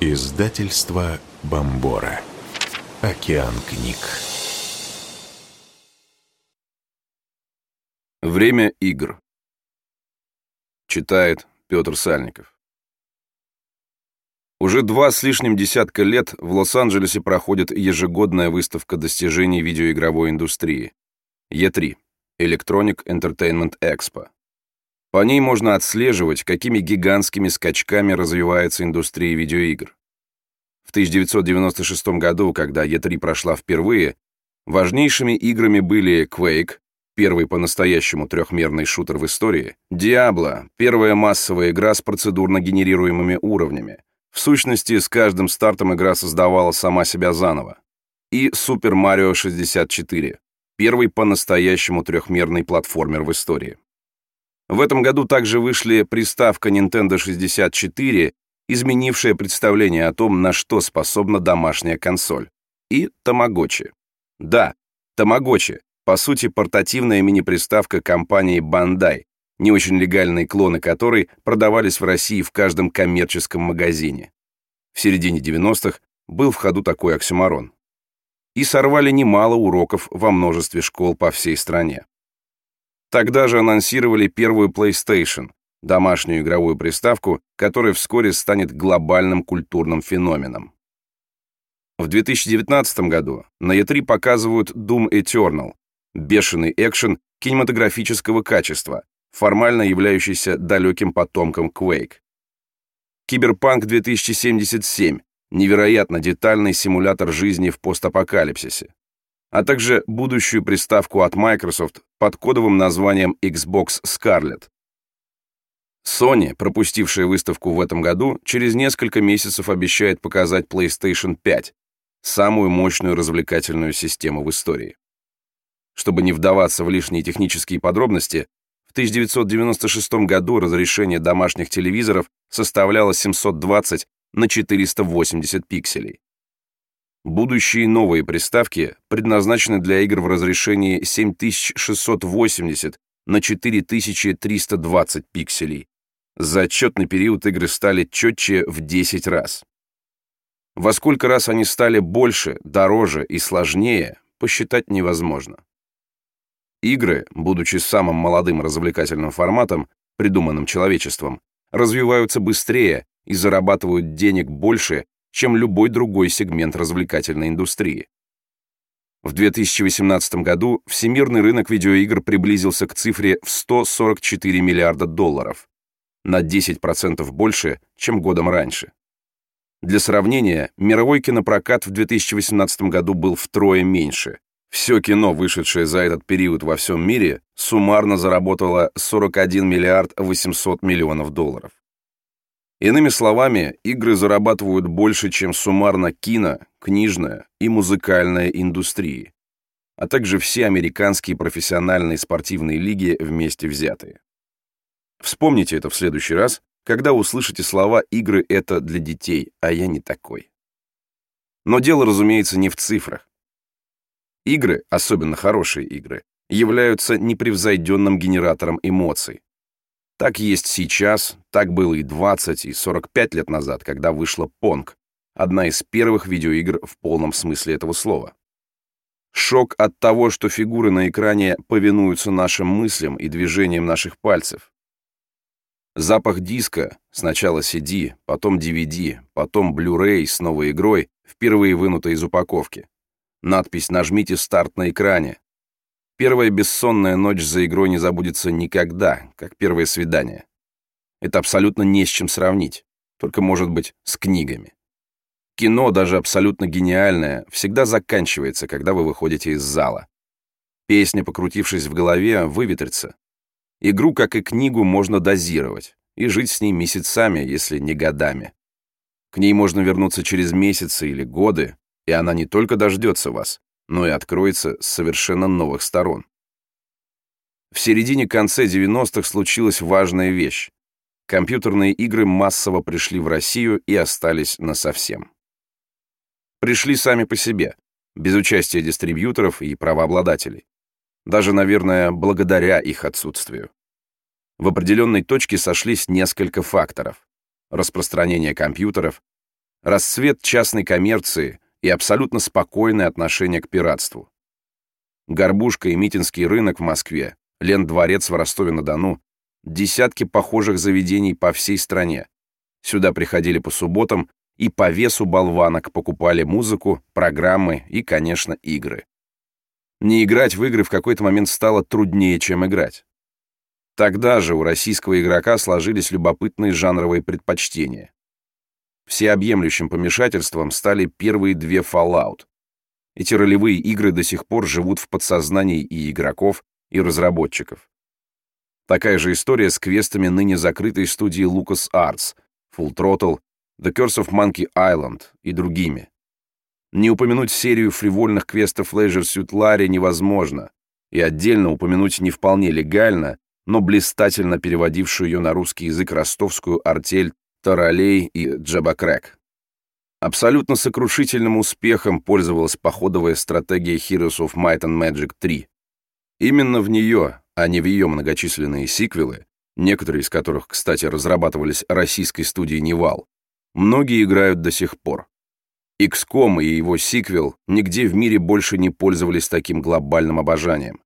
Издательство Бомбора. Океан книг. Время игр. Читает Петр Сальников. Уже два с лишним десятка лет в Лос-Анджелесе проходит ежегодная выставка достижений видеоигровой индустрии. E3 – Electronic Entertainment Expo. По ней можно отслеживать, какими гигантскими скачками развивается индустрия видеоигр. В 1996 году, когда E3 прошла впервые, важнейшими играми были Quake, первый по-настоящему трехмерный шутер в истории, Diablo, первая массовая игра с процедурно генерируемыми уровнями. В сущности, с каждым стартом игра создавала сама себя заново. И Super Mario 64, первый по-настоящему трехмерный платформер в истории. В этом году также вышли приставка Nintendo 64, изменившая представление о том, на что способна домашняя консоль, и Тамагочи. Да, Тамагочи, по сути, портативная мини-приставка компании Bandai, не очень легальные клоны которой продавались в России в каждом коммерческом магазине. В середине 90-х был в ходу такой оксюмарон. И сорвали немало уроков во множестве школ по всей стране. Тогда же анонсировали первую PlayStation, домашнюю игровую приставку, которая вскоре станет глобальным культурным феноменом. В 2019 году на E3 показывают Doom Eternal, бешеный экшен кинематографического качества, формально являющийся далеким потомком Quake. Киберпанк 2077, невероятно детальный симулятор жизни в постапокалипсисе а также будущую приставку от Microsoft под кодовым названием Xbox Scarlett. Sony, пропустившая выставку в этом году, через несколько месяцев обещает показать PlayStation 5, самую мощную развлекательную систему в истории. Чтобы не вдаваться в лишние технические подробности, в 1996 году разрешение домашних телевизоров составляло 720 на 480 пикселей. Будущие новые приставки предназначены для игр в разрешении 7680 на 4320 пикселей. За отчетный период игры стали четче в 10 раз. Во сколько раз они стали больше, дороже и сложнее, посчитать невозможно. Игры, будучи самым молодым развлекательным форматом, придуманным человечеством, развиваются быстрее и зарабатывают денег больше, чем любой другой сегмент развлекательной индустрии. В 2018 году всемирный рынок видеоигр приблизился к цифре в 144 миллиарда долларов, на 10% больше, чем годом раньше. Для сравнения, мировой кинопрокат в 2018 году был втрое меньше. Все кино, вышедшее за этот период во всем мире, суммарно заработало 41 миллиард 800 миллионов долларов. Иными словами, игры зарабатывают больше, чем суммарно кино, книжная и музыкальная индустрии, а также все американские профессиональные спортивные лиги вместе взятые. Вспомните это в следующий раз, когда услышите слова «игры — это для детей, а я не такой». Но дело, разумеется, не в цифрах. Игры, особенно хорошие игры, являются непревзойденным генератором эмоций, так есть сейчас, так было и 20, и 45 лет назад, когда вышла Понг, одна из первых видеоигр в полном смысле этого слова. Шок от того, что фигуры на экране повинуются нашим мыслям и движениям наших пальцев. Запах диска, сначала CD, потом DVD, потом Blu-ray с новой игрой, впервые вынутой из упаковки. Надпись «Нажмите старт на экране», Первая бессонная ночь за игрой не забудется никогда, как первое свидание. Это абсолютно не с чем сравнить, только, может быть, с книгами. Кино, даже абсолютно гениальное, всегда заканчивается, когда вы выходите из зала. Песня, покрутившись в голове, выветрится. Игру, как и книгу, можно дозировать и жить с ней месяцами, если не годами. К ней можно вернуться через месяцы или годы, и она не только дождется вас, но и откроется с совершенно новых сторон. В середине-конце 90-х случилась важная вещь. Компьютерные игры массово пришли в Россию и остались насовсем. Пришли сами по себе, без участия дистрибьюторов и правообладателей. Даже, наверное, благодаря их отсутствию. В определенной точке сошлись несколько факторов. Распространение компьютеров, расцвет частной коммерции и абсолютно спокойное отношение к пиратству. Горбушка и Митинский рынок в Москве, Лен-дворец в Ростове-на-Дону, десятки похожих заведений по всей стране. Сюда приходили по субботам и по весу болванок покупали музыку, программы и, конечно, игры. Не играть в игры в какой-то момент стало труднее, чем играть. Тогда же у российского игрока сложились любопытные жанровые предпочтения. Всеобъемлющим помешательством стали первые две Fallout. Эти ролевые игры до сих пор живут в подсознании и игроков, и разработчиков. Такая же история с квестами ныне закрытой студии LucasArts, Full Throttle, The Curse of Monkey Island и другими. Не упомянуть серию фривольных квестов Leisure Suit Larry невозможно, и отдельно упомянуть не вполне легально, но блистательно переводившую ее на русский язык ростовскую артель Taralej и JaboCrack. Абсолютно сокрушительным успехом пользовалась походовая стратегия Heroes of Might and Magic 3. Именно в нее, а не в ее многочисленные сиквелы, некоторые из которых, кстати, разрабатывались российской студией «Nival», многие играют до сих пор. XCOM и его сиквел нигде в мире больше не пользовались таким глобальным обожанием.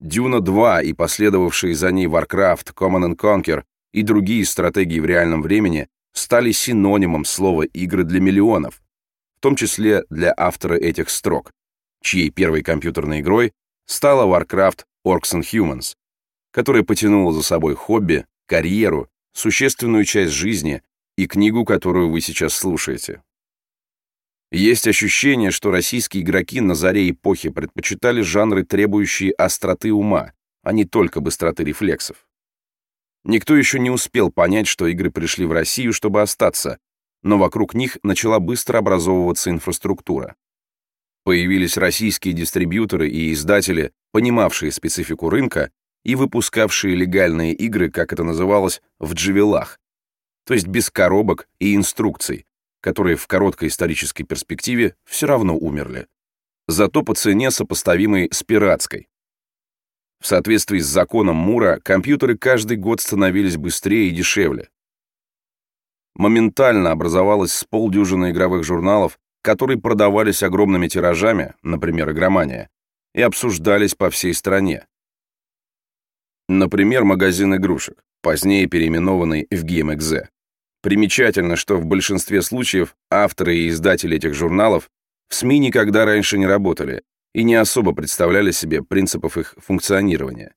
Дюна 2 и последовавшие за ней Warcraft, Command Conquer и другие стратегии в реальном времени стали синонимом слова «игры для миллионов», в том числе для автора этих строк, чьей первой компьютерной игрой стала Warcraft Orcs and Humans, которая потянула за собой хобби, карьеру, существенную часть жизни и книгу, которую вы сейчас слушаете. Есть ощущение, что российские игроки на заре эпохи предпочитали жанры, требующие остроты ума, а не только быстроты рефлексов. Никто еще не успел понять, что игры пришли в Россию, чтобы остаться, но вокруг них начала быстро образовываться инфраструктура. Появились российские дистрибьюторы и издатели, понимавшие специфику рынка и выпускавшие легальные игры, как это называлось, в джевелах, то есть без коробок и инструкций, которые в короткой исторической перспективе все равно умерли. Зато по цене сопоставимой с пиратской. В соответствии с законом Мура, компьютеры каждый год становились быстрее и дешевле. Моментально образовалось с полдюжины игровых журналов, которые продавались огромными тиражами, например, «Игромания», и обсуждались по всей стране. Например, магазин игрушек, позднее переименованный в GameXZ. Примечательно, что в большинстве случаев авторы и издатели этих журналов в СМИ никогда раньше не работали и не особо представляли себе принципов их функционирования.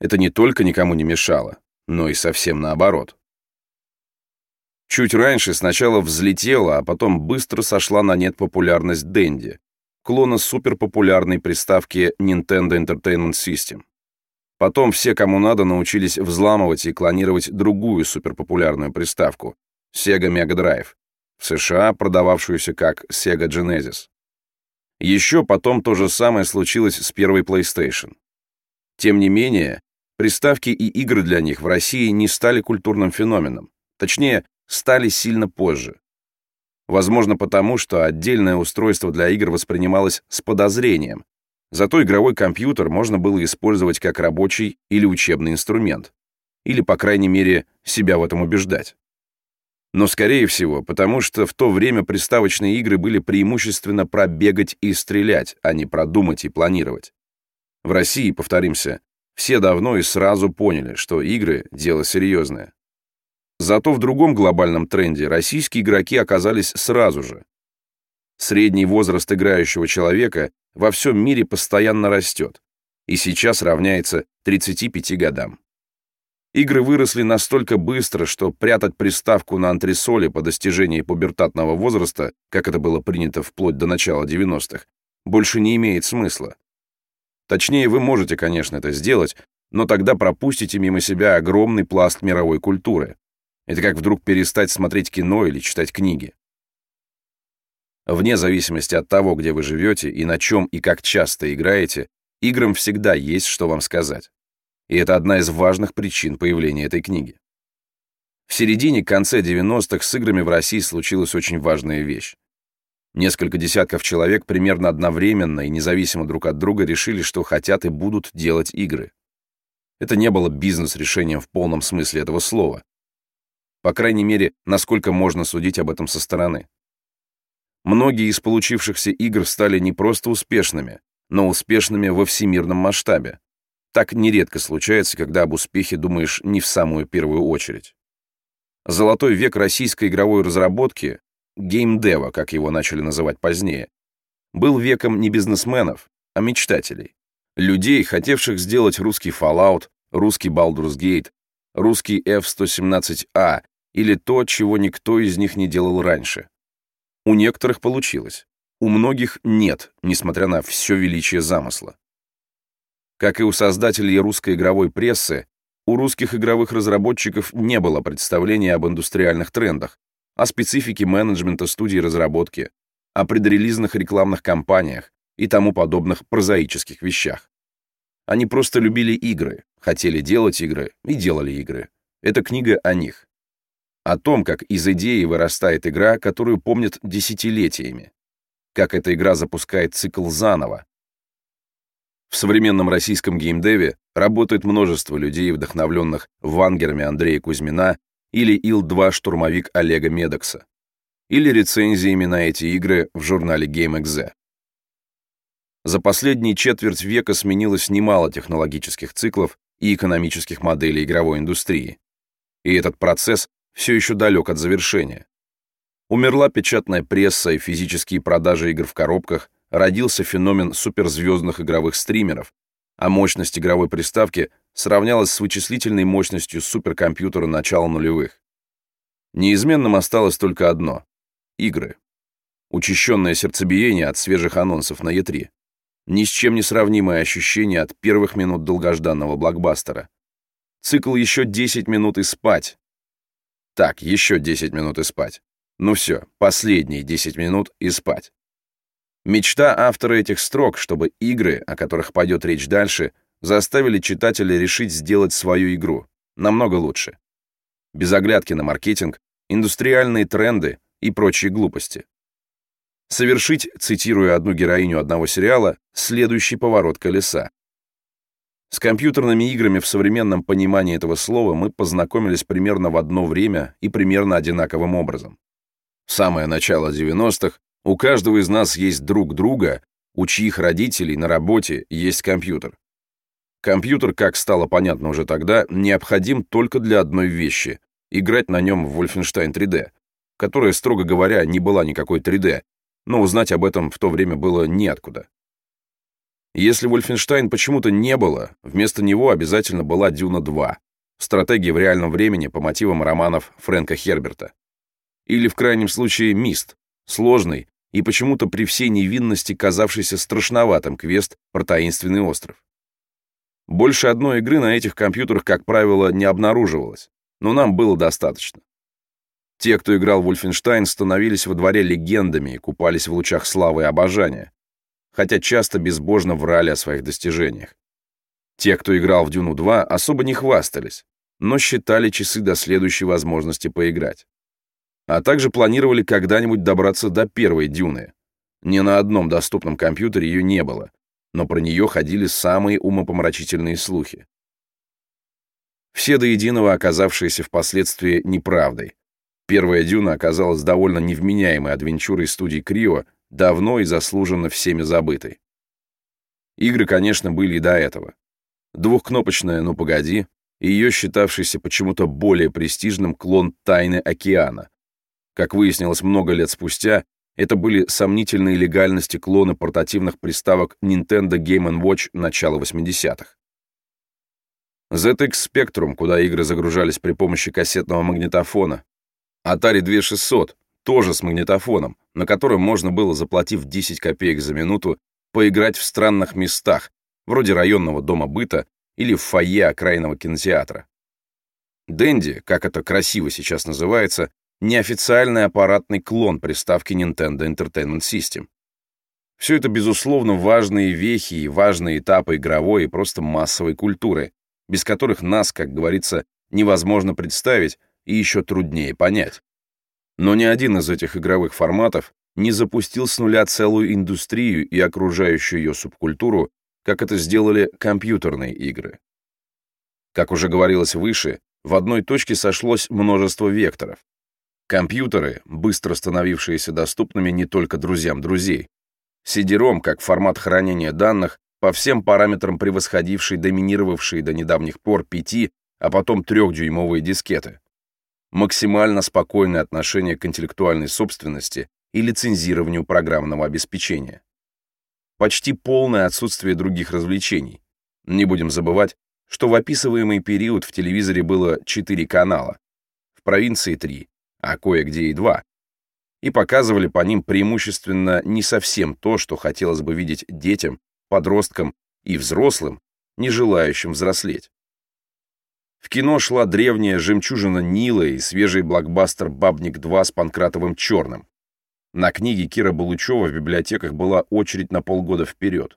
Это не только никому не мешало, но и совсем наоборот. Чуть раньше сначала взлетела, а потом быстро сошла на нет популярность Dendy, клона суперпопулярной приставки Nintendo Entertainment System. Потом все, кому надо, научились взламывать и клонировать другую суперпопулярную приставку — Sega Mega Drive, в США продававшуюся как Sega Genesis. Еще потом то же самое случилось с первой PlayStation. Тем не менее, приставки и игры для них в России не стали культурным феноменом. Точнее, стали сильно позже. Возможно, потому что отдельное устройство для игр воспринималось с подозрением, Зато игровой компьютер можно было использовать как рабочий или учебный инструмент. Или, по крайней мере, себя в этом убеждать. Но, скорее всего, потому что в то время приставочные игры были преимущественно про бегать и стрелять, а не продумать и планировать. В России, повторимся, все давно и сразу поняли, что игры — дело серьезное. Зато в другом глобальном тренде российские игроки оказались сразу же. Средний возраст играющего человека во всем мире постоянно растет и сейчас равняется 35 годам. Игры выросли настолько быстро, что прятать приставку на антресоле по достижении пубертатного возраста, как это было принято вплоть до начала 90-х, больше не имеет смысла. Точнее, вы можете, конечно, это сделать, но тогда пропустите мимо себя огромный пласт мировой культуры. Это как вдруг перестать смотреть кино или читать книги. Вне зависимости от того, где вы живете и на чем и как часто играете, играм всегда есть что вам сказать. И это одна из важных причин появления этой книги. В середине-конце 90-х с играми в России случилась очень важная вещь. Несколько десятков человек примерно одновременно и независимо друг от друга решили, что хотят и будут делать игры. Это не было бизнес-решением в полном смысле этого слова. По крайней мере, насколько можно судить об этом со стороны. Многие из получившихся игр стали не просто успешными, но успешными во всемирном масштабе. Так нередко случается, когда об успехе думаешь не в самую первую очередь. Золотой век российской игровой разработки, геймдева, как его начали называть позднее, был веком не бизнесменов, а мечтателей. Людей, хотевших сделать русский Fallout, русский Baldur's Gate, русский F-117A или то, чего никто из них не делал раньше. У некоторых получилось, у многих нет, несмотря на все величие замысла. Как и у создателей русской игровой прессы, у русских игровых разработчиков не было представления об индустриальных трендах, о специфике менеджмента студий разработки, о предрелизных рекламных кампаниях и тому подобных прозаических вещах. Они просто любили игры, хотели делать игры и делали игры. Это книга о них. О том, как из идеи вырастает игра, которую помнят десятилетиями. Как эта игра запускает цикл заново. В современном российском геймдеве работает множество людей, вдохновленных вангерами Андрея Кузьмина или Ил-2 штурмовик Олега Медокса, или рецензиями на эти игры в журнале GameXZ. За последние четверть века сменилось немало технологических циклов и экономических моделей игровой индустрии. И этот процесс все еще далек от завершения. Умерла печатная пресса и физические продажи игр в коробках, родился феномен суперзвездных игровых стримеров, а мощность игровой приставки сравнялась с вычислительной мощностью суперкомпьютера начала нулевых. Неизменным осталось только одно — игры. Учащенное сердцебиение от свежих анонсов на Е3. Ни с чем не сравнимое ощущение от первых минут долгожданного блокбастера. Цикл еще 10 минут и спать. Так, еще 10 минут и спать. Ну все, последние 10 минут и спать. Мечта автора этих строк, чтобы игры, о которых пойдет речь дальше, заставили читателя решить сделать свою игру. Намного лучше. Без оглядки на маркетинг, индустриальные тренды и прочие глупости совершить, цитируя одну героиню одного сериала, следующий поворот колеса. С компьютерными играми в современном понимании этого слова мы познакомились примерно в одно время и примерно одинаковым образом. Самое начало 90-х у каждого из нас есть друг друга, у чьих родителей на работе есть компьютер. Компьютер, как стало понятно уже тогда, необходим только для одной вещи — играть на нем в Wolfenstein 3D, которая, строго говоря, не была никакой 3D, но узнать об этом в то время было неоткуда. Если Вольфенштайн почему-то не было, вместо него обязательно была «Дюна 2», стратегия в реальном времени по мотивам романов Фрэнка Херберта. Или, в крайнем случае, «Мист», сложный и почему-то при всей невинности казавшийся страшноватым квест про таинственный остров. Больше одной игры на этих компьютерах, как правило, не обнаруживалось, но нам было достаточно. Те, кто играл в Вольфенштайн, становились во дворе легендами и купались в лучах славы и обожания, хотя часто безбожно врали о своих достижениях. Те, кто играл в Дюну 2, особо не хвастались, но считали часы до следующей возможности поиграть. А также планировали когда-нибудь добраться до первой Дюны. Ни на одном доступном компьютере ее не было, но про нее ходили самые умопомрачительные слухи. Все до единого оказавшиеся впоследствии неправдой, Первая «Дюна» оказалась довольно невменяемой адвенчурой студии Крио, давно и заслуженно всеми забытой. Игры, конечно, были и до этого. Двухкнопочная «Ну погоди» и ее считавшийся почему-то более престижным клон «Тайны океана». Как выяснилось много лет спустя, это были сомнительные легальности клоны портативных приставок Nintendo Game Watch начала 80-х. ZX Spectrum, куда игры загружались при помощи кассетного магнитофона, Atari 2600, тоже с магнитофоном, на котором можно было, заплатив 10 копеек за минуту, поиграть в странных местах, вроде районного дома быта или в фойе окраинного кинотеатра. Дэнди, как это красиво сейчас называется, неофициальный аппаратный клон приставки Nintendo Entertainment System. Все это, безусловно, важные вехи и важные этапы игровой и просто массовой культуры, без которых нас, как говорится, невозможно представить, и еще труднее понять. Но ни один из этих игровых форматов не запустил с нуля целую индустрию и окружающую ее субкультуру, как это сделали компьютерные игры. Как уже говорилось выше, в одной точке сошлось множество векторов. Компьютеры, быстро становившиеся доступными не только друзьям друзей. CD-ROM, как формат хранения данных, по всем параметрам превосходивший доминировавшие до недавних пор 5, а потом 3-дюймовые дискеты. Максимально спокойное отношение к интеллектуальной собственности и лицензированию программного обеспечения. Почти полное отсутствие других развлечений. Не будем забывать, что в описываемый период в телевизоре было 4 канала, в провинции 3, а кое-где и 2, и показывали по ним преимущественно не совсем то, что хотелось бы видеть детям, подросткам и взрослым, не желающим взрослеть. В кино шла древняя жемчужина Нила и свежий блокбастер «Бабник 2» с Панкратовым Черным. На книги Кира Балучева в библиотеках была очередь на полгода вперед.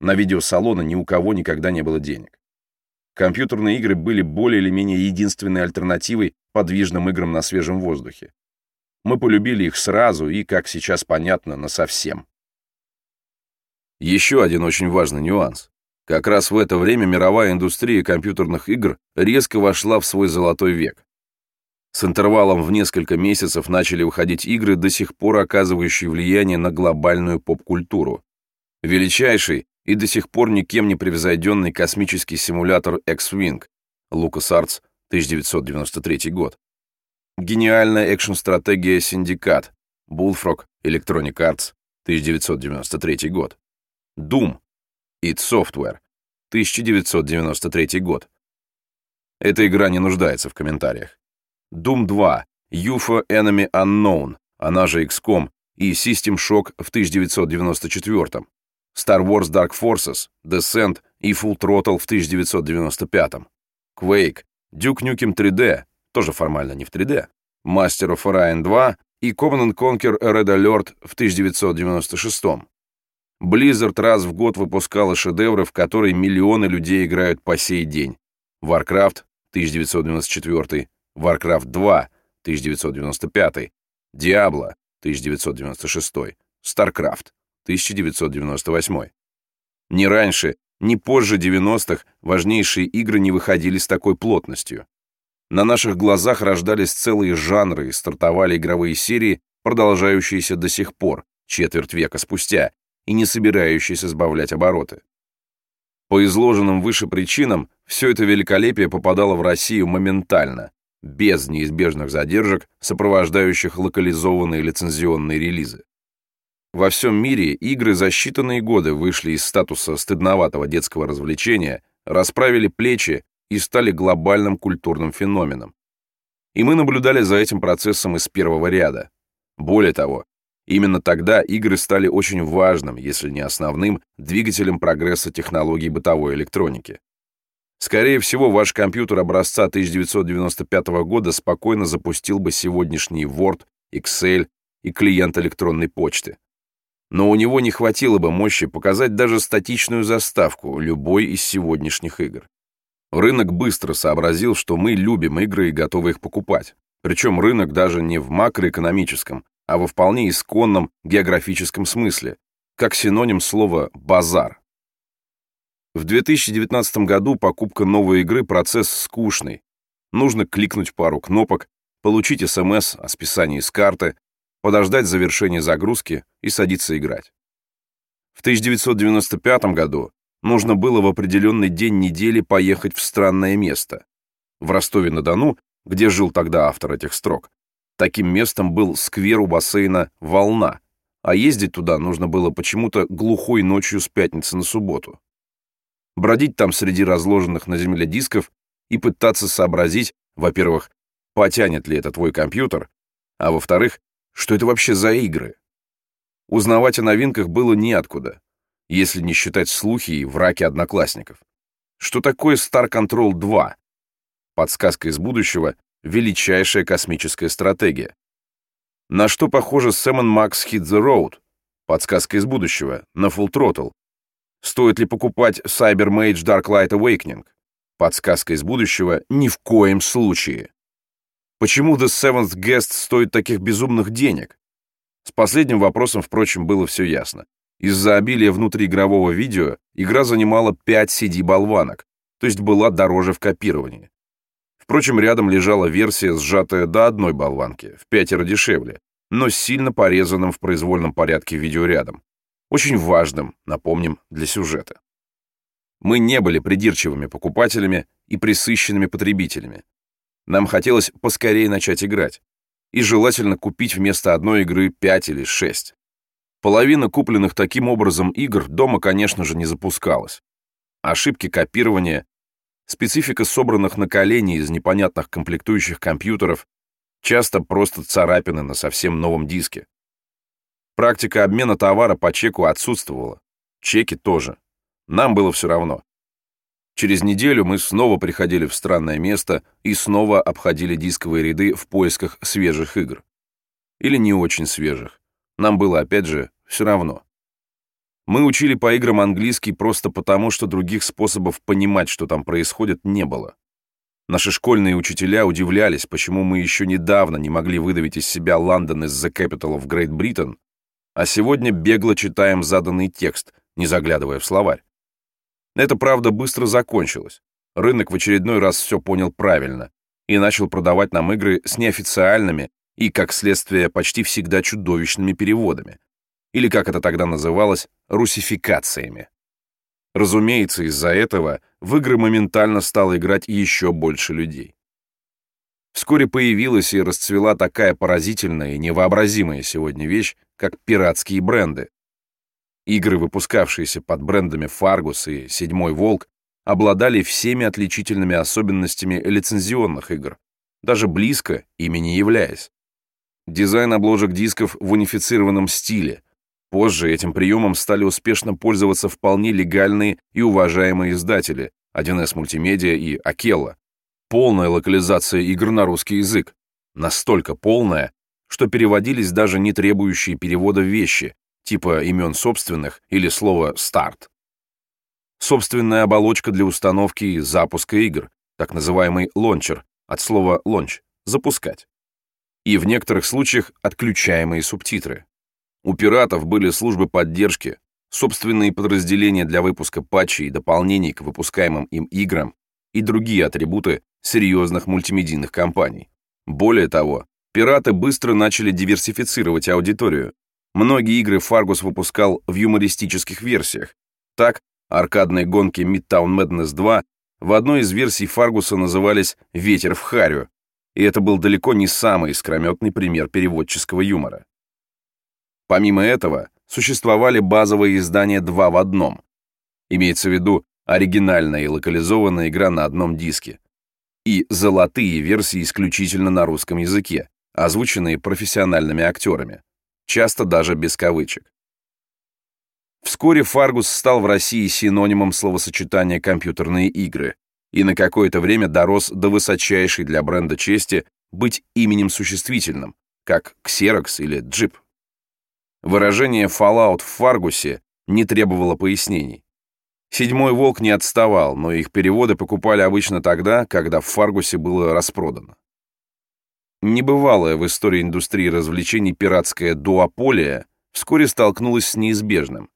На видеосалоны ни у кого никогда не было денег. Компьютерные игры были более или менее единственной альтернативой подвижным играм на свежем воздухе. Мы полюбили их сразу и, как сейчас понятно, насовсем. Еще один очень важный нюанс. Как раз в это время мировая индустрия компьютерных игр резко вошла в свой золотой век. С интервалом в несколько месяцев начали выходить игры, до сих пор оказывающие влияние на глобальную поп-культуру. Величайший и до сих пор никем не превзойденный космический симулятор X-Wing, LucasArts, 1993 год. Гениальная экшн-стратегия «Синдикат», Bullfrog, Electronic Arts, 1993 год. Doom, id Software, 1993 год. Эта игра не нуждается в комментариях. Doom 2, UFO Enemy Unknown, она же XCOM, и System Shock в 1994 Star Wars Dark Forces, Descent и Full Throttle в 1995-м, Quake, Duke Nukem 3D, тоже формально не в 3D, Master of Orion 2 и Command Conquer Red Alert в 1996-м. Blizzard раз в год выпускала шедевры, в которые миллионы людей играют по сей день. Warcraft 1994, Warcraft 2 1995, Diablo 1996, StarCraft 1998. Ни раньше, ни позже 90-х важнейшие игры не выходили с такой плотностью. На наших глазах рождались целые жанры и стартовали игровые серии, продолжающиеся до сих пор, четверть века спустя, и не собирающиеся сбавлять обороты. По изложенным выше причинам, все это великолепие попадало в Россию моментально, без неизбежных задержек, сопровождающих локализованные лицензионные релизы. Во всем мире игры за считанные годы вышли из статуса стыдноватого детского развлечения, расправили плечи и стали глобальным культурным феноменом. И мы наблюдали за этим процессом из первого ряда. Более того, именно тогда игры стали очень важным, если не основным, двигателем прогресса технологий бытовой электроники. Скорее всего, ваш компьютер образца 1995 года спокойно запустил бы сегодняшний Word, Excel и клиент электронной почты но у него не хватило бы мощи показать даже статичную заставку любой из сегодняшних игр. Рынок быстро сообразил, что мы любим игры и готовы их покупать. Причем рынок даже не в макроэкономическом, а во вполне исконном географическом смысле, как синоним слова «базар». В 2019 году покупка новой игры – процесс скучный. Нужно кликнуть пару кнопок, получить СМС о списании с карты, подождать завершения загрузки и садиться играть. В 1995 году нужно было в определенный день недели поехать в странное место. В Ростове-на-Дону, где жил тогда автор этих строк, таким местом был сквер у бассейна «Волна», а ездить туда нужно было почему-то глухой ночью с пятницы на субботу. Бродить там среди разложенных на земле дисков и пытаться сообразить, во-первых, потянет ли это твой компьютер, а во-вторых, что это вообще за игры? Узнавать о новинках было неоткуда, если не считать слухи и враки одноклассников. Что такое Star Control 2? Подсказка из будущего — величайшая космическая стратегия. На что похоже Sam Max Hit the Road? Подсказка из будущего, на Full Throttle. Стоит ли покупать Cyber Mage Dark Light Awakening? Подсказка из будущего ни в коем случае. Почему The Seventh Guest стоит таких безумных денег? С последним вопросом, впрочем, было все ясно. Из-за обилия внутриигрового видео игра занимала 5 CD-болванок, то есть была дороже в копировании. Впрочем, рядом лежала версия, сжатая до одной болванки, в пятеро дешевле, но сильно порезанным в произвольном порядке видеорядом. Очень важным, напомним, для сюжета. Мы не были придирчивыми покупателями и присыщенными потребителями. Нам хотелось поскорее начать играть. И желательно купить вместо одной игры 5 или 6. Половина купленных таким образом игр дома, конечно же, не запускалась. Ошибки копирования, специфика собранных на колени из непонятных комплектующих компьютеров, часто просто царапины на совсем новом диске. Практика обмена товара по чеку отсутствовала. Чеки тоже. Нам было все равно. Через неделю мы снова приходили в странное место и снова обходили дисковые ряды в поисках свежих игр. Или не очень свежих. Нам было, опять же, все равно. Мы учили по играм английский просто потому, что других способов понимать, что там происходит, не было. Наши школьные учителя удивлялись, почему мы еще недавно не могли выдавить из себя «London is the capital of Great Britain», а сегодня бегло читаем заданный текст, не заглядывая в словарь. Это, правда, быстро закончилось. Рынок в очередной раз все понял правильно и начал продавать нам игры с неофициальными и, как следствие, почти всегда чудовищными переводами. Или, как это тогда называлось, русификациями. Разумеется, из-за этого в игры моментально стало играть еще больше людей. Вскоре появилась и расцвела такая поразительная и невообразимая сегодня вещь, как пиратские бренды, Игры, выпускавшиеся под брендами Fargus и Седьмой Волк, обладали всеми отличительными особенностями лицензионных игр, даже близко ими не являясь. Дизайн обложек дисков в унифицированном стиле. Позже этим приемом стали успешно пользоваться вполне легальные и уважаемые издатели 1С Мультимедиа и Акелла. Полная локализация игр на русский язык. Настолько полная, что переводились даже не требующие перевода вещи, типа имен собственных или слова «старт». Собственная оболочка для установки и запуска игр, так называемый launcher, от слова «launch» — «запускать». И в некоторых случаях отключаемые субтитры. У пиратов были службы поддержки, собственные подразделения для выпуска патчей и дополнений к выпускаемым им играм и другие атрибуты серьезных мультимедийных компаний. Более того, пираты быстро начали диверсифицировать аудиторию, Многие игры Фаргус выпускал в юмористических версиях. Так, аркадные гонки Midtown Madness 2 в одной из версий Фаргуса назывались «Ветер в харю», и это был далеко не самый искрометный пример переводческого юмора. Помимо этого, существовали базовые издания два в одном. Имеется в виду оригинальная и локализованная игра на одном диске. И золотые версии исключительно на русском языке, озвученные профессиональными актерами часто даже без кавычек. Вскоре Фаргус стал в России синонимом словосочетания «компьютерные игры» и на какое-то время дорос до высочайшей для бренда чести быть именем существительным, как Xerox или Jeep. Выражение Fallout в Фаргусе не требовало пояснений. Седьмой волк не отставал, но их переводы покупали обычно тогда, когда в Фаргусе было распродано. Небывалая в истории индустрии развлечений пиратская дуополия вскоре столкнулась с неизбежным.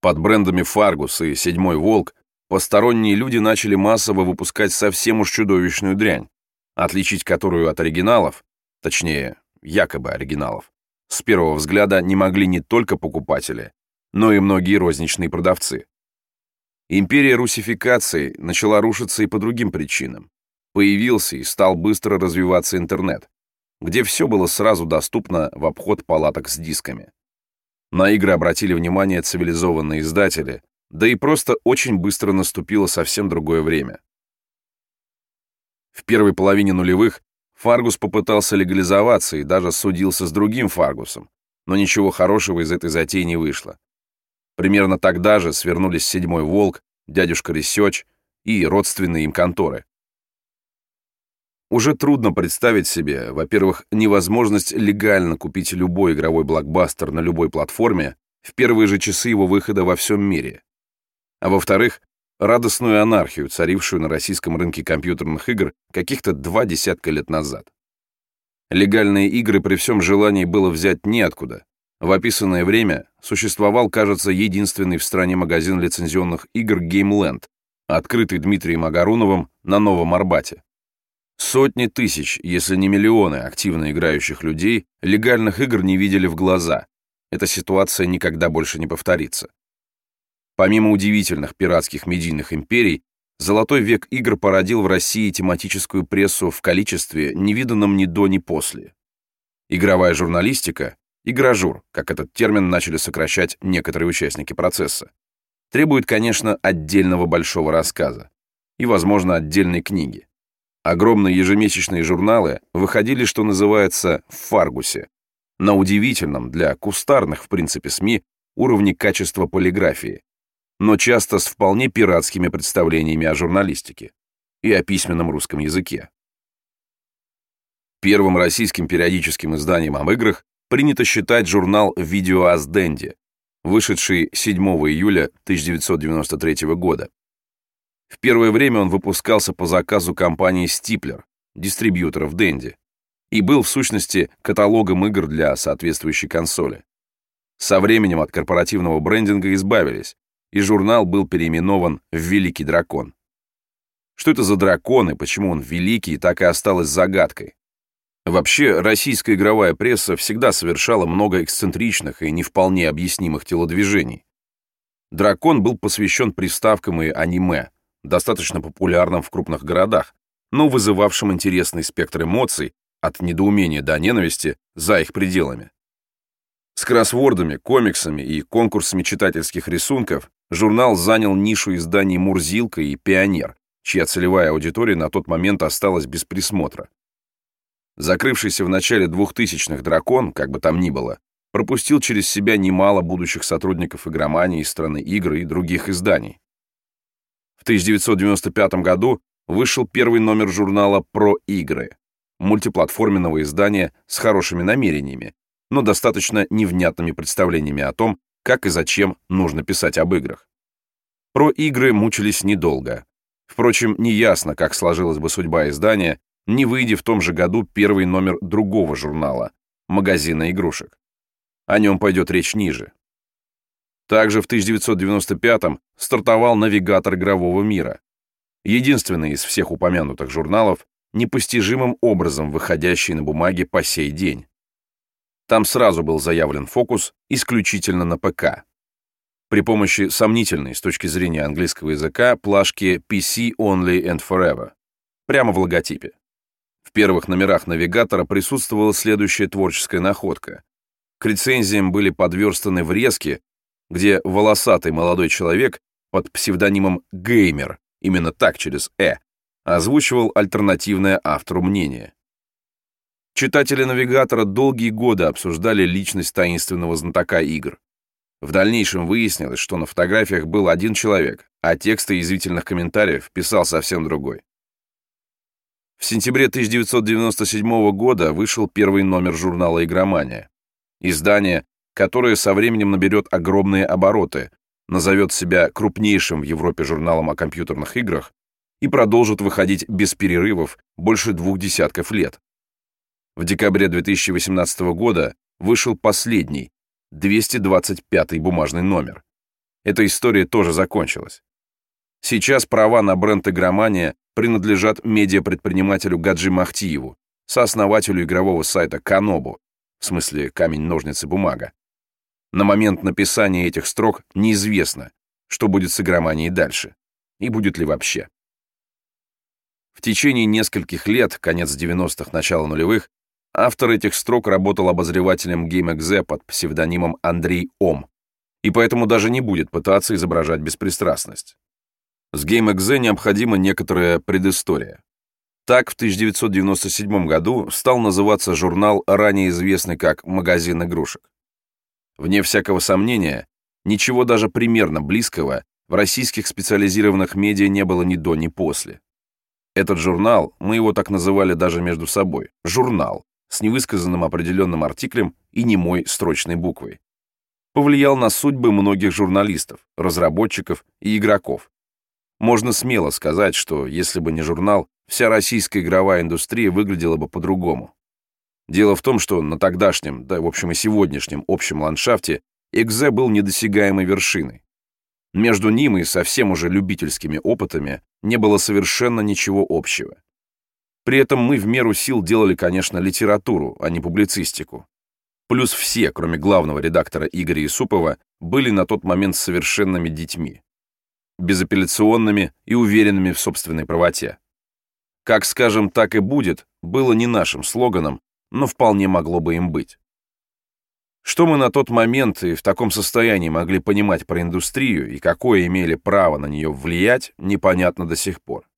Под брендами «Фаргус» и «Седьмой волк» посторонние люди начали массово выпускать совсем уж чудовищную дрянь, отличить которую от оригиналов, точнее, якобы оригиналов, с первого взгляда не могли не только покупатели, но и многие розничные продавцы. Империя русификации начала рушиться и по другим причинам появился и стал быстро развиваться интернет, где все было сразу доступно в обход палаток с дисками. На игры обратили внимание цивилизованные издатели, да и просто очень быстро наступило совсем другое время. В первой половине нулевых Фаргус попытался легализоваться и даже судился с другим Фаргусом, но ничего хорошего из этой затеи не вышло. Примерно тогда же свернулись Седьмой Волк, Дядюшка Ресёч и родственные им конторы. Уже трудно представить себе, во-первых, невозможность легально купить любой игровой блокбастер на любой платформе в первые же часы его выхода во всем мире. А во-вторых, радостную анархию, царившую на российском рынке компьютерных игр каких-то два десятка лет назад. Легальные игры при всем желании было взять неоткуда. В описанное время существовал, кажется, единственный в стране магазин лицензионных игр GameLand, открытый Дмитрием Агаруновым на Новом Арбате. Сотни тысяч, если не миллионы активно играющих людей легальных игр не видели в глаза. Эта ситуация никогда больше не повторится. Помимо удивительных пиратских медийных империй, Золотой век игр породил в России тематическую прессу в количестве, невиданном ни до, ни после. Игровая журналистика, игражур, как этот термин начали сокращать некоторые участники процесса, требует, конечно, отдельного большого рассказа и, возможно, отдельной книги. Огромные ежемесячные журналы выходили, что называется, в Фаргусе, на удивительном для кустарных, в принципе, СМИ уровне качества полиграфии, но часто с вполне пиратскими представлениями о журналистике и о письменном русском языке. Первым российским периодическим изданием об играх принято считать журнал «Видео Азденди», вышедший 7 июля 1993 года. В первое время он выпускался по заказу компании Стиплер, дистрибьюторов Денди, и был в сущности каталогом игр для соответствующей консоли. Со временем от корпоративного брендинга избавились, и журнал был переименован в «Великий дракон». Что это за дракон и почему он великий, так и осталось загадкой. Вообще, российская игровая пресса всегда совершала много эксцентричных и не вполне объяснимых телодвижений. «Дракон» был посвящен приставкам и аниме, достаточно популярным в крупных городах, но вызывавшим интересный спектр эмоций, от недоумения до ненависти, за их пределами. С кроссвордами, комиксами и конкурсами читательских рисунков журнал занял нишу изданий «Мурзилка» и «Пионер», чья целевая аудитория на тот момент осталась без присмотра. Закрывшийся в начале 2000-х «Дракон», как бы там ни было, пропустил через себя немало будущих сотрудников игромании, страны игр и других изданий. В 1995 году вышел первый номер журнала «Про игры», мультиплатформенного издания с хорошими намерениями, но достаточно невнятными представлениями о том, как и зачем нужно писать об играх. Про игры мучились недолго. Впрочем, неясно, как сложилась бы судьба издания, не выйдя в том же году первый номер другого журнала «Магазина игрушек». О нем пойдет речь ниже. Также в 1995-м стартовал «Навигатор игрового мира», единственный из всех упомянутых журналов, непостижимым образом выходящий на бумаге по сей день. Там сразу был заявлен фокус исключительно на ПК. При помощи сомнительной с точки зрения английского языка плашки PC Only and Forever прямо в логотипе. В первых номерах навигатора присутствовала следующая творческая находка. К рецензиям были подверстаны врезки, где волосатый молодой человек под псевдонимом «Геймер», именно так через «э», озвучивал альтернативное автору мнение. Читатели навигатора долгие годы обсуждали личность таинственного знатока игр. В дальнейшем выяснилось, что на фотографиях был один человек, а тексты язвительных комментариев писал совсем другой. В сентябре 1997 года вышел первый номер журнала «Игромания». Издание, которое со временем наберет огромные обороты, назовет себя крупнейшим в Европе журналом о компьютерных играх и продолжит выходить без перерывов больше двух десятков лет. В декабре 2018 года вышел последний, 225-й бумажный номер. Эта история тоже закончилась. Сейчас права на бренд игромания принадлежат медиапредпринимателю Гаджи Махтиеву, сооснователю игрового сайта Канобу, в смысле камень-ножницы-бумага. На момент написания этих строк неизвестно, что будет с игроманией дальше, и будет ли вообще. В течение нескольких лет, конец 90-х, начало нулевых, Автор этих строк работал обозревателем GameXZ под псевдонимом Андрей Ом, и поэтому даже не будет пытаться изображать беспристрастность. С GameXZ необходима некоторая предыстория. Так, в 1997 году стал называться журнал, ранее известный как «Магазин игрушек». Вне всякого сомнения, ничего даже примерно близкого в российских специализированных медиа не было ни до, ни после. Этот журнал, мы его так называли даже между собой, журнал, с невысказанным определенным артиклем и немой строчной буквой. Повлиял на судьбы многих журналистов, разработчиков и игроков. Можно смело сказать, что если бы не журнал, вся российская игровая индустрия выглядела бы по-другому. Дело в том, что на тогдашнем, да, в общем, и сегодняшнем общем ландшафте Экзе был недосягаемой вершиной. Между ним и совсем уже любительскими опытами не было совершенно ничего общего. При этом мы в меру сил делали, конечно, литературу, а не публицистику. Плюс все, кроме главного редактора Игоря Исупова, были на тот момент совершенными детьми. Безапелляционными и уверенными в собственной правоте. Как скажем, так и будет, было не нашим слоганом, но вполне могло бы им быть. Что мы на тот момент и в таком состоянии могли понимать про индустрию и какое имели право на нее влиять, непонятно до сих пор.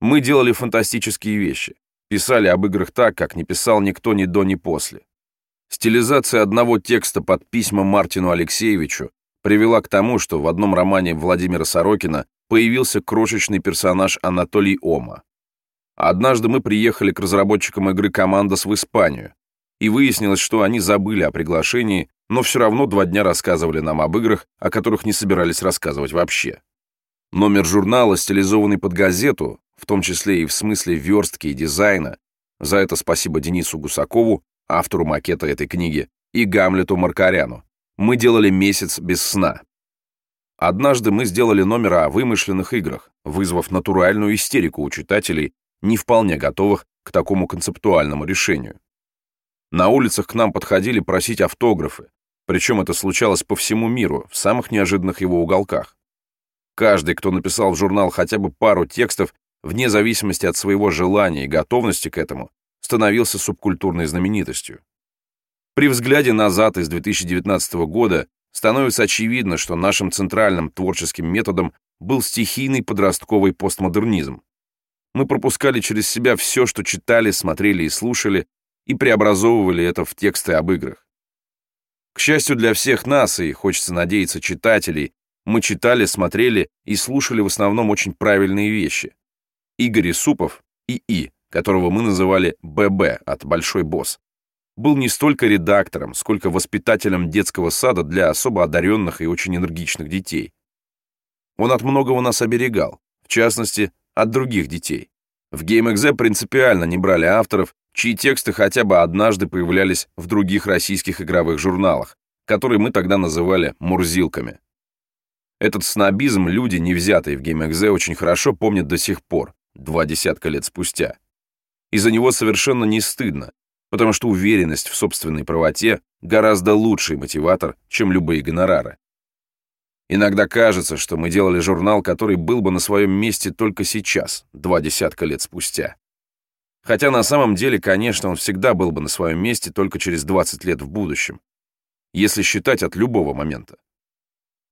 Мы делали фантастические вещи, писали об играх так, как не писал никто ни до, ни после. Стилизация одного текста под письма Мартину Алексеевичу привела к тому, что в одном романе Владимира Сорокина появился крошечный персонаж Анатолий Ома. Однажды мы приехали к разработчикам игры «Командос» в Испанию, и выяснилось, что они забыли о приглашении, но все равно два дня рассказывали нам об играх, о которых не собирались рассказывать вообще. Номер журнала, стилизованный под газету, в том числе и в смысле верстки и дизайна, за это спасибо Денису Гусакову, автору макета этой книги, и Гамлету Маркаряну. Мы делали месяц без сна. Однажды мы сделали номер о вымышленных играх, вызвав натуральную истерику у читателей, не вполне готовых к такому концептуальному решению. На улицах к нам подходили просить автографы, причем это случалось по всему миру, в самых неожиданных его уголках. Каждый, кто написал в журнал хотя бы пару текстов, вне зависимости от своего желания и готовности к этому, становился субкультурной знаменитостью. При взгляде назад из 2019 года становится очевидно, что нашим центральным творческим методом был стихийный подростковый постмодернизм. Мы пропускали через себя все, что читали, смотрели и слушали, и преобразовывали это в тексты об играх. К счастью для всех нас, и хочется надеяться читателей, мы читали, смотрели и слушали в основном очень правильные вещи. Игорь Исупов, ИИ, которого мы называли ББ от «Большой босс», был не столько редактором, сколько воспитателем детского сада для особо одаренных и очень энергичных детей. Он от многого нас оберегал, в частности, от других детей. В GameXZ принципиально не брали авторов, чьи тексты хотя бы однажды появлялись в других российских игровых журналах, которые мы тогда называли «мурзилками». Этот снобизм люди, не взятые в GameXZ, очень хорошо помнят до сих пор, два десятка лет спустя. И за него совершенно не стыдно, потому что уверенность в собственной правоте гораздо лучший мотиватор, чем любые гонорары. Иногда кажется, что мы делали журнал, который был бы на своем месте только сейчас, два десятка лет спустя. Хотя на самом деле, конечно, он всегда был бы на своем месте только через 20 лет в будущем, если считать от любого момента.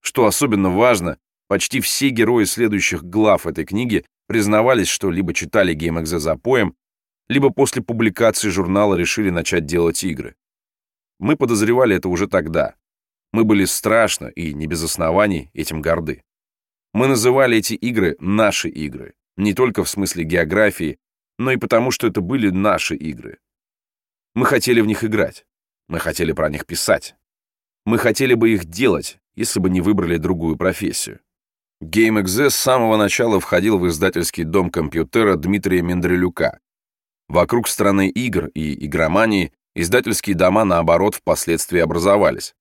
Что особенно важно, почти все герои следующих глав этой книги признавались, что либо читали GameXZ за поем, либо после публикации журнала решили начать делать игры. Мы подозревали это уже тогда. Мы были страшно и не без оснований этим горды. Мы называли эти игры «наши игры», не только в смысле географии, но и потому, что это были наши игры. Мы хотели в них играть. Мы хотели про них писать. Мы хотели бы их делать, если бы не выбрали другую профессию. GameXZ с самого начала входил в издательский дом компьютера Дмитрия Мендрелюка. Вокруг страны игр и игромании издательские дома, наоборот, впоследствии образовались.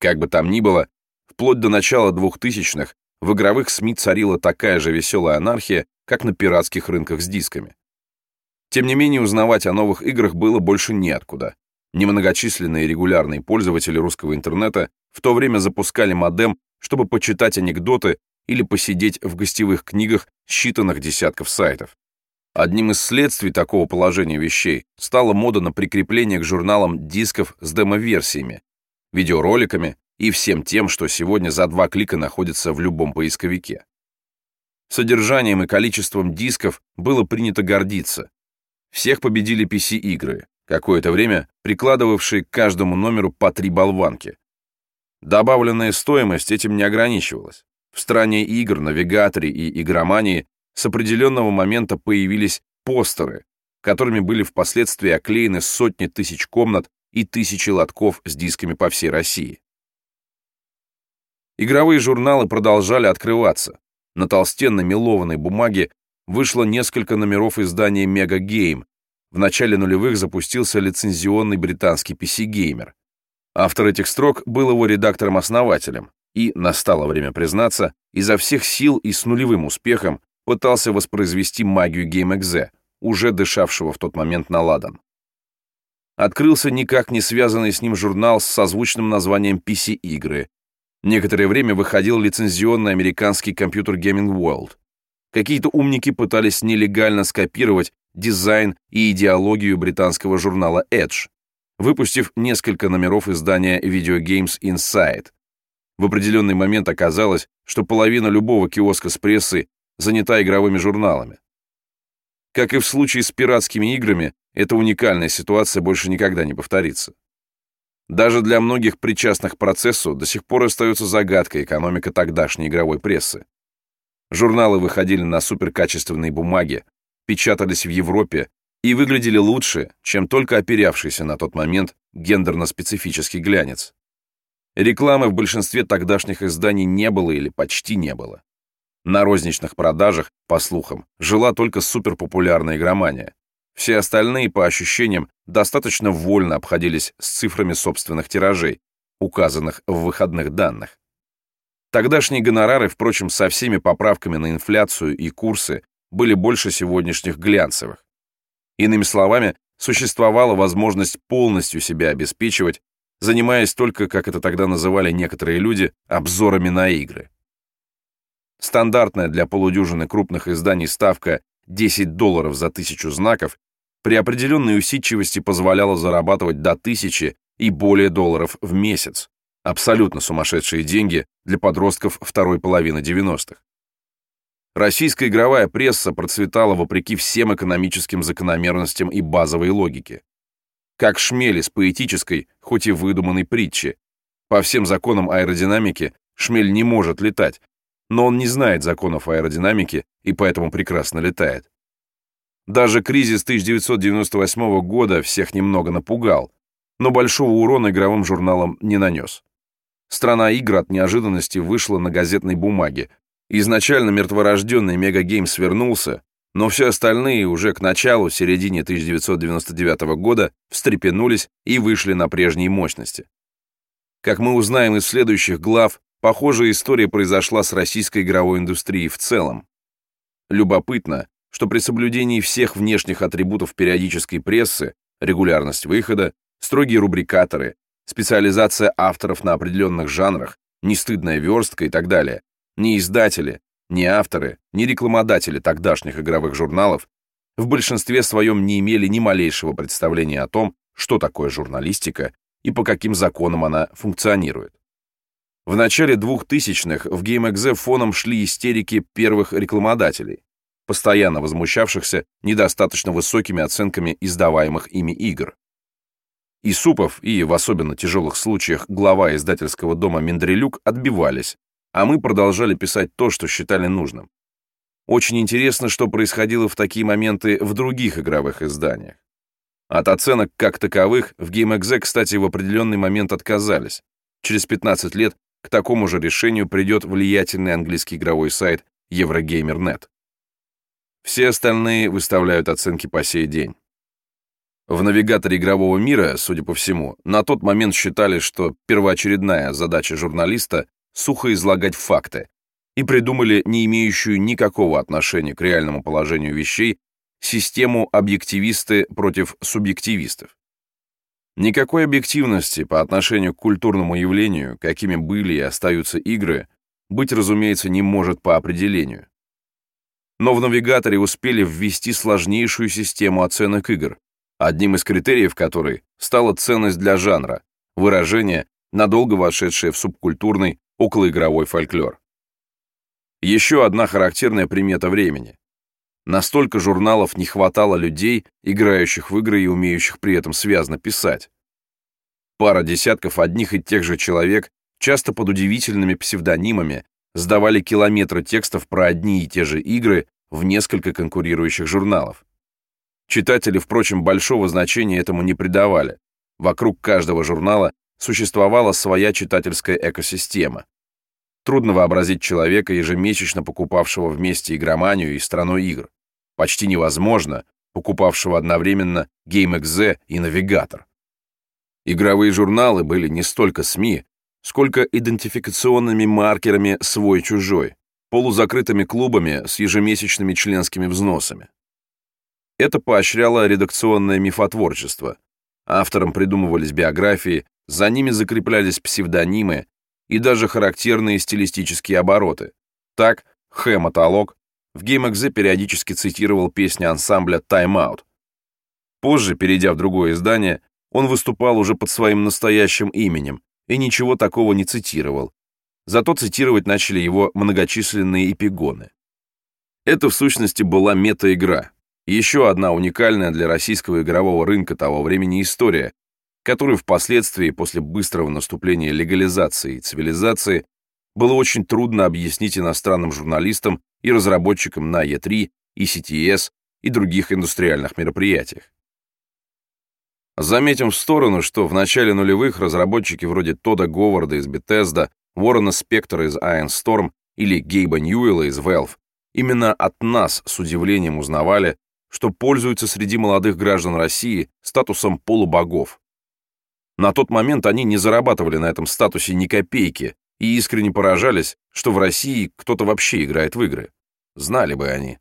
Как бы там ни было, вплоть до начала 2000-х в игровых СМИ царила такая же веселая анархия, как на пиратских рынках с дисками. Тем не менее, узнавать о новых играх было больше неоткуда. Немногочисленные регулярные пользователи русского интернета в то время запускали модем, чтобы почитать анекдоты или посидеть в гостевых книгах считанных десятков сайтов. Одним из следствий такого положения вещей стала мода на прикрепление к журналам дисков с демо-версиями, видеороликами и всем тем, что сегодня за два клика находится в любом поисковике. Содержанием и количеством дисков было принято гордиться, всех победили PC-игры, какое-то время прикладывавшие к каждому номеру по три болванки. Добавленная стоимость этим не ограничивалась. В стране игр, навигаторе и игромании с определенного момента появились постеры, которыми были впоследствии оклеены сотни тысяч комнат и тысячи лотков с дисками по всей России. Игровые журналы продолжали открываться. На толстенной мелованной бумаге вышло несколько номеров издания Mega Game. В начале нулевых запустился лицензионный британский PC-геймер. Автор этих строк был его редактором-основателем и, настало время признаться, изо всех сил и с нулевым успехом пытался воспроизвести магию GameXZ, уже дышавшего в тот момент на ладан. Открылся никак не связанный с ним журнал с созвучным названием PC-игры. Некоторое время выходил лицензионный американский компьютер Gaming World. Какие-то умники пытались нелегально скопировать дизайн и идеологию британского журнала Edge, выпустив несколько номеров издания Video Games Inside. В определенный момент оказалось, что половина любого киоска с прессой занята игровыми журналами. Как и в случае с пиратскими играми, эта уникальная ситуация больше никогда не повторится. Даже для многих причастных к процессу до сих пор остается загадкой экономика тогдашней игровой прессы. Журналы выходили на суперкачественной бумаге, печатались в Европе и выглядели лучше, чем только оперявшийся на тот момент гендерно-специфический глянец. Рекламы в большинстве тогдашних изданий не было или почти не было. На розничных продажах, по слухам, жила только суперпопулярная игромания. Все остальные, по ощущениям, достаточно вольно обходились с цифрами собственных тиражей, указанных в выходных данных. Тогдашние гонорары, впрочем, со всеми поправками на инфляцию и курсы, были больше сегодняшних глянцевых. Иными словами, существовала возможность полностью себя обеспечивать, занимаясь только, как это тогда называли некоторые люди, обзорами на игры. Стандартная для полудюжины крупных изданий ставка 10 долларов за тысячу знаков при определенной усидчивости позволяла зарабатывать до тысячи и более долларов в месяц. Абсолютно сумасшедшие деньги для подростков второй половины 90-х. Российская игровая пресса процветала вопреки всем экономическим закономерностям и базовой логике. Как шмели с поэтической, хоть и выдуманной притчи. По всем законам аэродинамики шмель не может летать, но он не знает законов аэродинамики и поэтому прекрасно летает. Даже кризис 1998 года всех немного напугал, но большого урона игровым журналам не нанес. Страна игр от неожиданности вышла на газетной бумаге. Изначально мертворожденный Мегагейм свернулся, но все остальные уже к началу, середине 1999 года встрепенулись и вышли на прежние мощности. Как мы узнаем из следующих глав, Похожая история произошла с российской игровой индустрией в целом. Любопытно, что при соблюдении всех внешних атрибутов периодической прессы, регулярность выхода, строгие рубрикаторы, специализация авторов на определенных жанрах, нестыдная верстка и так далее, ни издатели, ни авторы, ни рекламодатели тогдашних игровых журналов в большинстве своем не имели ни малейшего представления о том, что такое журналистика и по каким законам она функционирует. В начале 2000-х в GameXZ фоном шли истерики первых рекламодателей, постоянно возмущавшихся недостаточно высокими оценками издаваемых ими игр. И Супов, и в особенно тяжелых случаях глава издательского дома Мендрелюк отбивались, а мы продолжали писать то, что считали нужным. Очень интересно, что происходило в такие моменты в других игровых изданиях. От оценок как таковых в GameXZ, кстати, в определенный момент отказались. Через 15 лет к такому же решению придет влиятельный английский игровой сайт Eurogamer.net. Все остальные выставляют оценки по сей день. В навигаторе игрового мира, судя по всему, на тот момент считали, что первоочередная задача журналиста — сухо излагать факты, и придумали не имеющую никакого отношения к реальному положению вещей систему объективисты против субъективистов. Никакой объективности по отношению к культурному явлению, какими были и остаются игры, быть, разумеется, не может по определению. Но в навигаторе успели ввести сложнейшую систему оценок игр, одним из критериев которой стала ценность для жанра, выражение, надолго вошедшее в субкультурный околоигровой фольклор. Еще одна характерная примета времени. Настолько журналов не хватало людей, играющих в игры и умеющих при этом связно писать. Пара десятков одних и тех же человек, часто под удивительными псевдонимами, сдавали километры текстов про одни и те же игры в несколько конкурирующих журналов. Читатели, впрочем, большого значения этому не придавали. Вокруг каждого журнала существовала своя читательская экосистема. Трудно вообразить человека, ежемесячно покупавшего вместе игроманию и страну игр. Почти невозможно, покупавшего одновременно GameXZ и Навигатор. Игровые журналы были не столько СМИ, сколько идентификационными маркерами свой-чужой, полузакрытыми клубами с ежемесячными членскими взносами. Это поощряло редакционное мифотворчество. Авторам придумывались биографии, за ними закреплялись псевдонимы и даже характерные стилистические обороты. Так, Хэ-мотолог в GameXZ периодически цитировал песни ансамбля Time Out. Позже, перейдя в другое издание, он выступал уже под своим настоящим именем и ничего такого не цитировал. Зато цитировать начали его многочисленные эпигоны. Это в сущности была мета-игра. Еще одна уникальная для российского игрового рынка того времени история, которую впоследствии, после быстрого наступления легализации и цивилизации, было очень трудно объяснить иностранным журналистам и разработчикам на E3, ECTS и других индустриальных мероприятиях. Заметим в сторону, что в начале нулевых разработчики вроде Тода Говарда из Bethesda, Уоррена Спектора из Iron Storm или Гейба Ньюэлла из Valve именно от нас с удивлением узнавали, что пользуются среди молодых граждан России статусом полубогов. На тот момент они не зарабатывали на этом статусе ни копейки и искренне поражались, что в России кто-то вообще играет в игры. Знали бы они.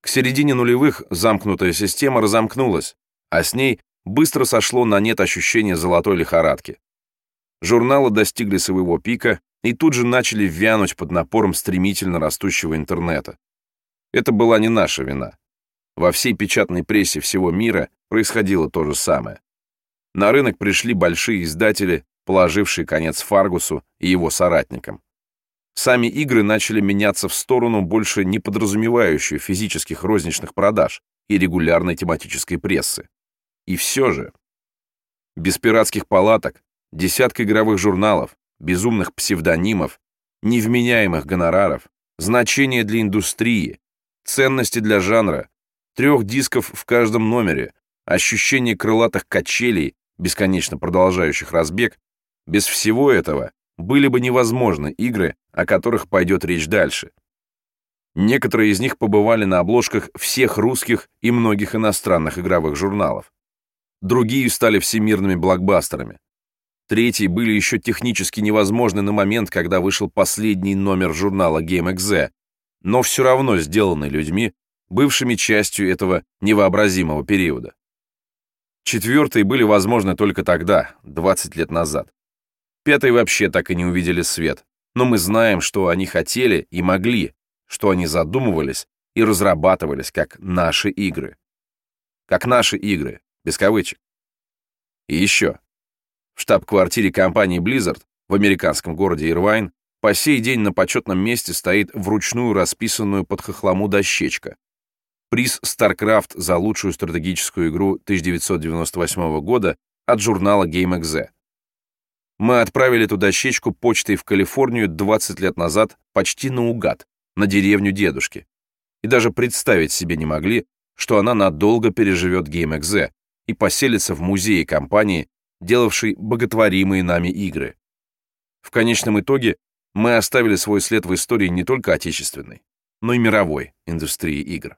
К середине нулевых замкнутая система разомкнулась, а с ней быстро сошло на нет ощущение золотой лихорадки. Журналы достигли своего пика и тут же начали вянуть под напором стремительно растущего интернета. Это была не наша вина. Во всей печатной прессе всего мира происходило то же самое. На рынок пришли большие издатели, положившие конец Фаргусу и его соратникам. Сами игры начали меняться в сторону, больше не подразумевающую физических розничных продаж и регулярной тематической прессы. И все же, без пиратских палаток, десятка игровых журналов, безумных псевдонимов, невменяемых гонораров, значения для индустрии, ценности для жанра, трех дисков в каждом номере, ощущение крылатых качелей, бесконечно продолжающих разбег, без всего этого были бы невозможны игры, о которых пойдет речь дальше. Некоторые из них побывали на обложках всех русских и многих иностранных игровых журналов другие стали всемирными блокбастерами. Третьи были еще технически невозможны на момент, когда вышел последний номер журнала GameXZ, но все равно сделаны людьми, бывшими частью этого невообразимого периода. Четвертые были возможны только тогда, 20 лет назад. Пятые вообще так и не увидели свет, но мы знаем, что они хотели и могли, что они задумывались и разрабатывались как наши игры. Как наши игры, без кавычек. И еще. В штаб-квартире компании Blizzard в американском городе Ирвайн по сей день на почетном месте стоит вручную расписанную под хохлому дощечка. Приз StarCraft за лучшую стратегическую игру 1998 года от журнала GameXZ. Мы отправили эту дощечку почтой в Калифорнию 20 лет назад почти наугад, на деревню дедушки. И даже представить себе не могли, что она надолго переживет GameXZ, и поселиться в музее компании, делавшей боготворимые нами игры. В конечном итоге мы оставили свой след в истории не только отечественной, но и мировой индустрии игр.